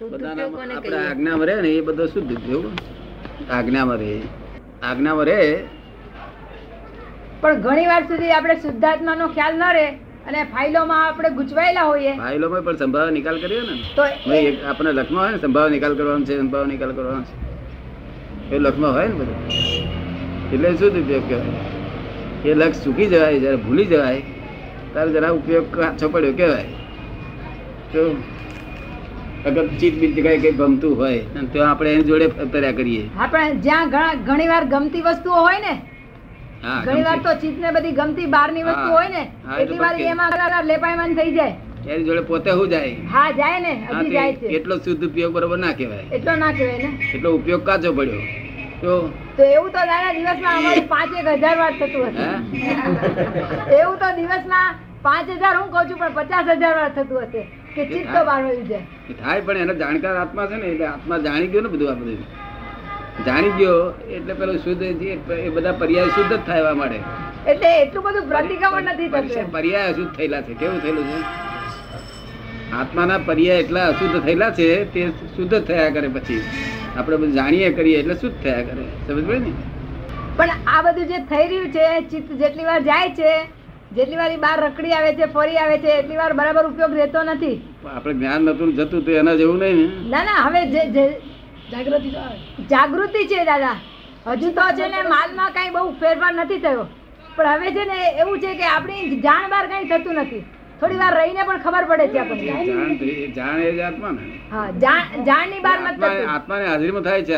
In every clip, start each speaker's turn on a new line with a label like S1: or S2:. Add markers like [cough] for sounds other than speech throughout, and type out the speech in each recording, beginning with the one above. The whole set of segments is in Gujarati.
S1: બધાના આપણે આજ્ઞામાં રહે ને એ બધો શુદ્ધ ઉપયોગ આજ્ઞામાં રહે. આજ્ઞામાં રહે.
S2: પણ ઘણી વાર સુધી આપણે શુદ્ધાત્માનો ખ્યાલ ન રહે અને ફાઇલોમાં આપણે ગુચવાયેલા હોઈએ.
S1: ફાઇલોમાં પણ સંભાવ નિકાલ કરીએ ને?
S2: તો
S1: આપણે લખમાં હોય ને સંભાવ નિકાલ કરવાનો છે સંભાવ નિકાલ કરવાનો છે. એ લખમાં હોય ને બધું. એટલે શુદ્ધ ઉપયોગ કહેવાય. એ લક્ષ ચૂકી જવાય જ્યારે ભૂલી જવાય ત્યારે જરા ઉપયોગ કાચો પડ્યો કહેવાય. તો અગર ચીજ બીજ જગ્યાએ કઈ ગમતું હોય તો આપણે એની જોડે ફર્યા કરીએ.
S2: આપણે જ્યાં ઘણા વાર ગમતી વસ્તુઓ હોય ને ઘણી વાર તો ચીજ ને બધી ગમતી બહારની વસ્તુ હોય ને એટલી વાર એમાં લેપાયમાન થઈ જાય.
S1: એની જોડે પોતે હું જાય?
S2: હા જાય ને હજી જાય છે.
S1: એટલો શુદ્ધ ઉપયોગ બરોબર ના કહેવાય.
S2: એટલો ના કહેવાય ને.
S1: એટલો ઉપયોગ કાચો પડ્યો. તો?
S2: તો એવું તો દાદા દિવસમાં અમારે પાંચ એક હજાર વાર થતું હશે. એવું તો દિવસમાં પાંચ હજાર હું કહું છું પણ પચાસ હજાર વાર થતું હશે. કે ચિત્ત તો જાય.
S1: થાય પણ એને જાણકાર આત્મા છે ને એટલે આત્મા જાણી ગયો ને બધું આ બધું. જાણી ગયો એટલે પેલો શુદ્ધ એ બધા પર્યાય શુદ્ધ જ થાય એવા
S2: એટલે એટલું બધું પ્રતિક્રમણ નથી થતું
S1: પર્યાય અશુદ્ધ થયેલા છે. કેવું થયેલું છે? આત્માના પર્યાય એટલા અશુદ્ધ થયેલા છે તે શુદ્ધ થયા કરે પછી. આપણે બધું જાણીએ કરીએ એટલે શુદ્ધ થયા કરે. સમજ પડે ને?
S2: પણ આ બધું જે થઈ રહ્યું છે ચિત્ત જેટલી વાર જાય છે જેટલી વાર બહાર રકડી આવે છે ફરી આવે છે એટલી વાર બરાબર ઉપયોગ રહેતો નથી.
S1: આપણે જ્ઞાન નતું જતું તો એના જેવું નહીં ને.
S2: ના ના હવે જે જે જાગૃતિ જાગૃતિ છે દાદા. હજુ તો છે ને માલમાં કઈ બહુ ફેરફાર નથી થયો. પણ હવે છે ને એવું છે કે આપણી જાણ બહાર કઈ થતું નથી. થોડી વાર રહીને પણ ખબર પડે છે આપણને.
S1: જાણ એ જ આત્મા ને.
S2: હા જાણની બાર નથી
S1: આત્મા હાજરીમાં થાય છે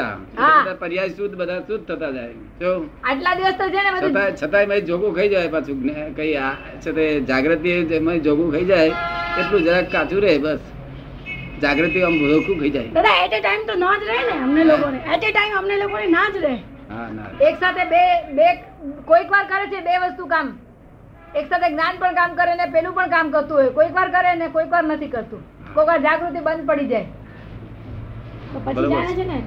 S1: આ પર્યાય શુદ્ધ બધા શુદ્ધ થતા જાય. જો.
S2: આટલા દિવસ તો છે ને બધું.
S1: છતાંય મેં જોગું ખાઈ જાય પાછું કઈ આ છે તે જાગૃતિ એમાં જોગું ખાઈ જાય એટલું જરાક કાચું રહે બસ. જાગૃતિ આમ ભોખું ખાઈ જાય.
S3: દાદા એટ એ ટાઈમ તો ના જ રહે ને અમને લોકોને. એટ એ ટાઈમ અમને લોકોને ના જ રહે.
S1: હા ના
S2: એક સાથે બે બે કોઈક વાર કરે છે બે વસ્તુ કામ. એક સાથે જ્ઞાન પણ કામ કરે ને પેલું પણ કામ કરતું હોય. કોઈક વાર કરે ને કોઈક વાર નથી કરતું. કોઈક વાર જાગૃતિ બંધ પડી જાય.
S3: તો પછી
S1: બરોબર
S3: જાણે છે ને?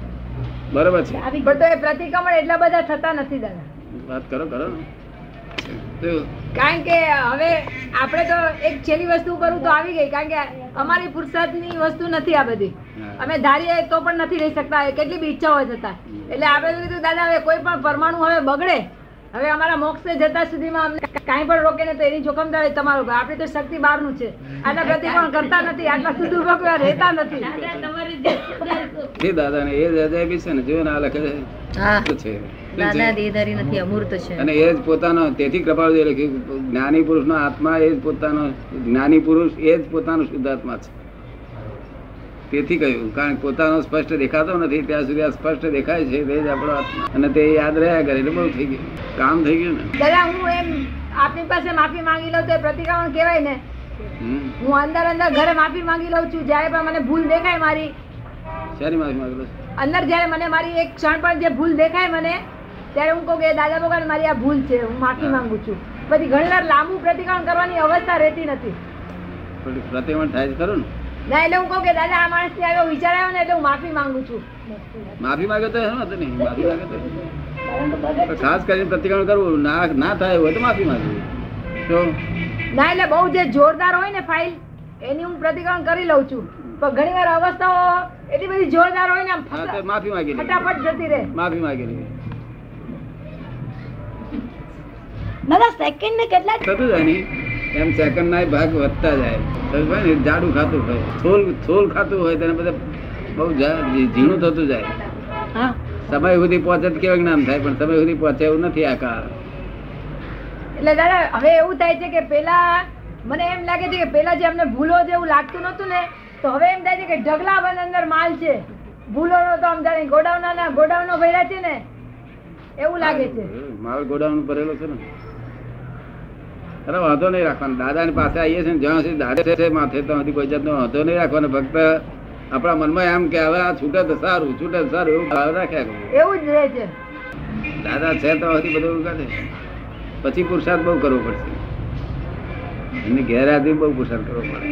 S1: બરોબર છે.
S2: પણ તો એ પ્રતિક્રમણ એટલા બધા થતા નથી દાદા.
S1: વાત કરો કરો.
S2: કારણ કે હવે આપણે તો એક છેલ્લી વસ્તુ કરું તો આવી ગઈ. કારણ કે અમારી ફુરસદની વસ્તુ નથી આ બધી. અમે ધારીએ તો પણ નથી રહી શકતા. કેટલી બી ઈચ્છા હોય થતા. એટલે આપણે કીધું દાદા હવે કોઈ પણ પરમાણુ હવે બગડે હવે અમારા મોક્ષે જતા સુધીમાં અમને કાંઈ પણ રોકે ને તો એની જોખમદારી તમારું આપણી તો શક્તિ બહારનું છે. આટલા પ્રતિક્રમણ કરતા નથી. આટલા શુદ્ધ ઉપયોગ રહેતા નથી.
S1: એ દાદા ને એ દાદા બી છે ને જો ના લખે છે.
S4: હા.
S1: શું છે? શું
S4: દાદા
S1: છે?
S4: નથી અમૂર્ત છે.
S1: અને એ જ પોતાનો તેથી કૃપાળુ લખ્યું જ્ઞાની પુરુષનો આત્મા એ જ પોતાનો જ્ઞાની પુરુષ એ જ પોતાનો શુદ્ધાત્મા છે. તેથી કહ્યું કારણ કે પોતાનો સ્પષ્ટ દેખાતો નથી ત્યાં સુધી આ સ્પષ્ટ દેખાય છે તે જ આપણો અને તે યાદ રહ્યા કરે એટલે બહુ થઈ ગયું. કામ થઈ ગયું ને?
S2: દાદા હું એમ આપની પાસે માફી માંગી લઉં તો પ્રતિક્રમણ કહેવાય ને. હું અંદર અંદર ઘરે માફી માંગી લઉં છું જ્યારે પણ મને ભૂલ દેખાય મારી.
S1: શાની માફી માંગી લઉં
S2: અંદર જ્યારે મને મારી એક ક્ષણ પણ જે ભૂલ દેખાય મને ત્યારે હું કહું કે દાદા ભગવાન મારી આ ભૂલ છે હું માફી માંગુ છું. પછી ઘણી વાર લાંબુ પ્રતિક્રમણ કરવાની અવસ્થા રહેતી નથી.
S1: થોડી થાય છે ખરું ને.
S2: ના એટલે હું કહું કે દાદા આ માણસ આવ્યો વિચાર આવ્યો ને એટલે હું માફી માંગુ છું.
S1: માફી માંગે તો એમ હતું નહીં માફી માંગે તો ખાસ કરીને પ્રતિક્રમણ કરવું ના ના થાય હોય તો માફી માંગવી. તો?
S2: ના એટલે બહુ જે જોરદાર હોય ને ફાઇલ એની હું પ્રતિક્રમણ કરી લઉં છું. પણ ઘણી વાર અવસ્થાઓ એટલી બધી જોરદાર હોય ને આમ
S1: માફી માંગી લે
S2: ફટાફટ જતી રહે.
S1: માફી માંગી લે
S3: દાદા સેકન્ડ ને કેટલા
S1: થતું જાય એમ સેકન્ડ ના ભાગ વધતા જાય. ને? જાડું ખાતું હોય. થોલ થોલ ખાતું હોય તેને બધા બહુ ઝીણું થતું જાય.
S3: હા.
S1: સમય સુધી પહોંચે તો કેવું જ્ઞાન થાય પણ સમય સુધી પહોંચે એવું નથી આ કાળ.
S2: એટલે દાદા હવે એવું થાય છે કે પેલા મને એમ લાગે છે કે પેલા જે અમને ભૂલો જેવું લાગતું નતું ને તો હવે એમ થાય છે કે ઢગલા બંધ અંદર માલ છે. ભૂલો નો તો આમ જાણે ગોડાઉન ના ગોડાઉનો ભર્યા છે ને એવું લાગે છે.
S1: માલ ગોડાઉન ભરેલો છે ને. અરે વાંધો નહીં રાખવાનો. દાદાની પાસે આવીએ છીએ જ્યાં સુધી દાદા છે માથે તો હજી કોઈ જાતનો વાંધો નહીં રાખવાનો. ફક્ત આપણા મનમાં એમ કે હવે આ છૂટે તો સારું છૂટે તો સારું એવું ભાવ રાખ્યા
S2: એવું જ રહે છે.
S1: દાદા છે તો હજી બધું કાઢે પછી પુરુષાર્થ બહુ કરવો પડશે. એને ગેરહાજરી બહુ પુરુષાર્થ કરવો પડે.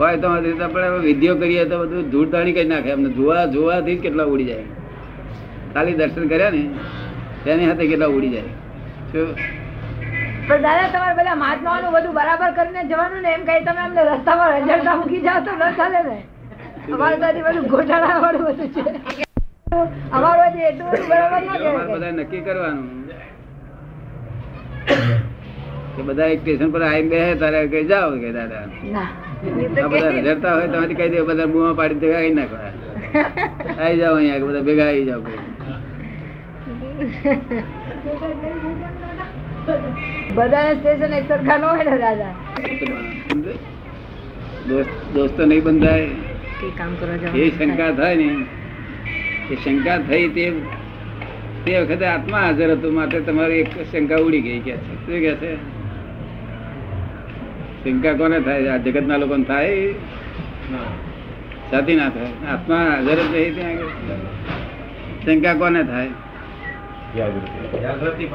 S1: હોય તો આપણે વિધિઓ કરીએ તો બધું ધૂળતાણી કરી નાખે. એમને જોવા જોવાથી જ કેટલા ઉડી જાય. ખાલી દર્શન કર્યા ને તેની સાથે કેટલા ઉડી જાય. શું?
S2: પણ દાદા તમારે બધા મહાત્માઓનું બધું બરાબર કરીને જવાનું ને એમ કઈ તમે અમને રસ્તામાં રજડતા મૂકી જાઓ તો ન ચાલે ને. અમારું તો બધું ઘોટાળા વાળું બધું છે. અમારું હજી એટલું બધું બરાબર ના કહેવાય.
S1: બધા નક્કી કરવાનું. કે બધા એક સ્ટેશન પર આવીને બે તારે કઈ જાઓ કે દાદા. બધા રજડતા હોય તમારી કહી દે બધા બુમા પાડી દેવા આવી નાખવા આવી જાઓ અહીંયા બધા ભેગા આવી જાઓ. કઈ. [laughs]
S2: બધાને સ્ટેશન એક સરખા ન હોય ને દાદા
S1: દોસ્તો નહીં બંધાય. એ શંકા થાય ને એ શંકા થઈ તે તે વખતે આત્મા હાજર હતો માટે તમારી એક શંકા ઉડી ગઈ કે છે. શું કે છે? શંકા કોને થાય? આ જગતના લોકોને થાય? સાથી ના થાય. આત્મા હાજર જ નહીં ત્યાં શંકા કોને થાય? જાગૃતિ.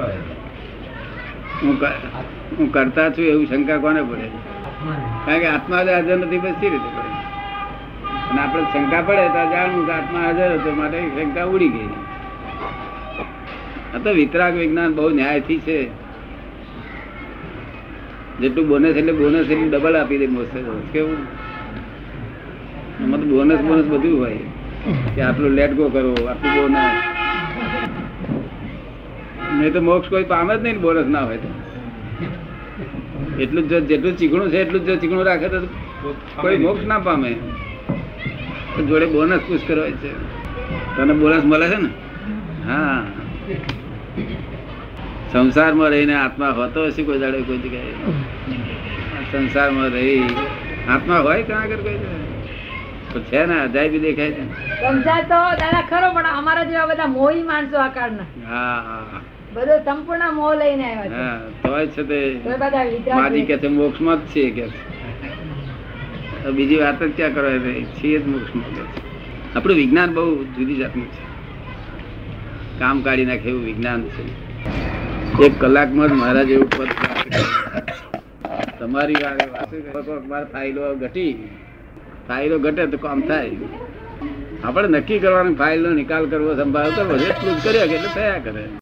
S1: હું કરતા છું એવું શંકા કોને પડે? કારણ કે આત્મા હાજર નથી બસ રીતે પડે? અને આપણે શંકા પડે તો જાણવું કે આત્મા હાજર હતો માટે શંકા ઉડી ગઈ. આ તો વિતરાગ વિજ્ઞાન બહુ ન્યાયથી છે. જેટલું બોનસ એટલે બોનસ એટલું ડબલ આપી દે મોસે કેવું? તો બોનસ બોનસ બધું હોય. કે આટલું લેટ ગો કરો આટલું બોનસ નહીં તો મોક્ષ કોઈ પામે જ નહીં બોરસ ના હોય તો. એટલું જ જેટલું ચીકણું છે એટલું જ ચીકણું રાખે તો કોઈ મોક્ષ ના પામે. જોડે બોનસ પુશ કરવાય છે. તને બોનસ મળે છે ને? હા. સંસારમાં રહીને આત્મા હોતો હશે કોઈ દાડે કોઈ જગ્યાએ? સંસારમાં રહી આત્મા હોય ક્યાં આગળ કોઈ તો છે ને અજાયબી દેખાય છે
S2: સમજાતો દાદા ખરો પણ અમારા જેવા બધા મોહી માણસો આકારના
S1: હા હા.
S2: બધો સંપૂર્ણ મોહ લઈને આવ્યા છે.
S1: તોય છે તે માજી કે છે મોક્ષમાં જ છીએ કે બીજી વાત જ ક્યાં કરવા દે છીએ જ મોક્ષમાં આપણું વિજ્ઞાન બહુ જુદી જાતનું છે. કામ કાઢી નાખે એવું વિજ્ઞાન છે. એક કલાકમાં જ મહારાજ એવું પદ. તમારી કોક ફાઇલો ઘટી. ફાઇલો ઘટે તો કામ થાય. આપણે નક્કી કરવાની ફાઇલનો નિકાલ કરવો સંભાળતો એટલું જ કર્યા કે એટલે થયા કરે.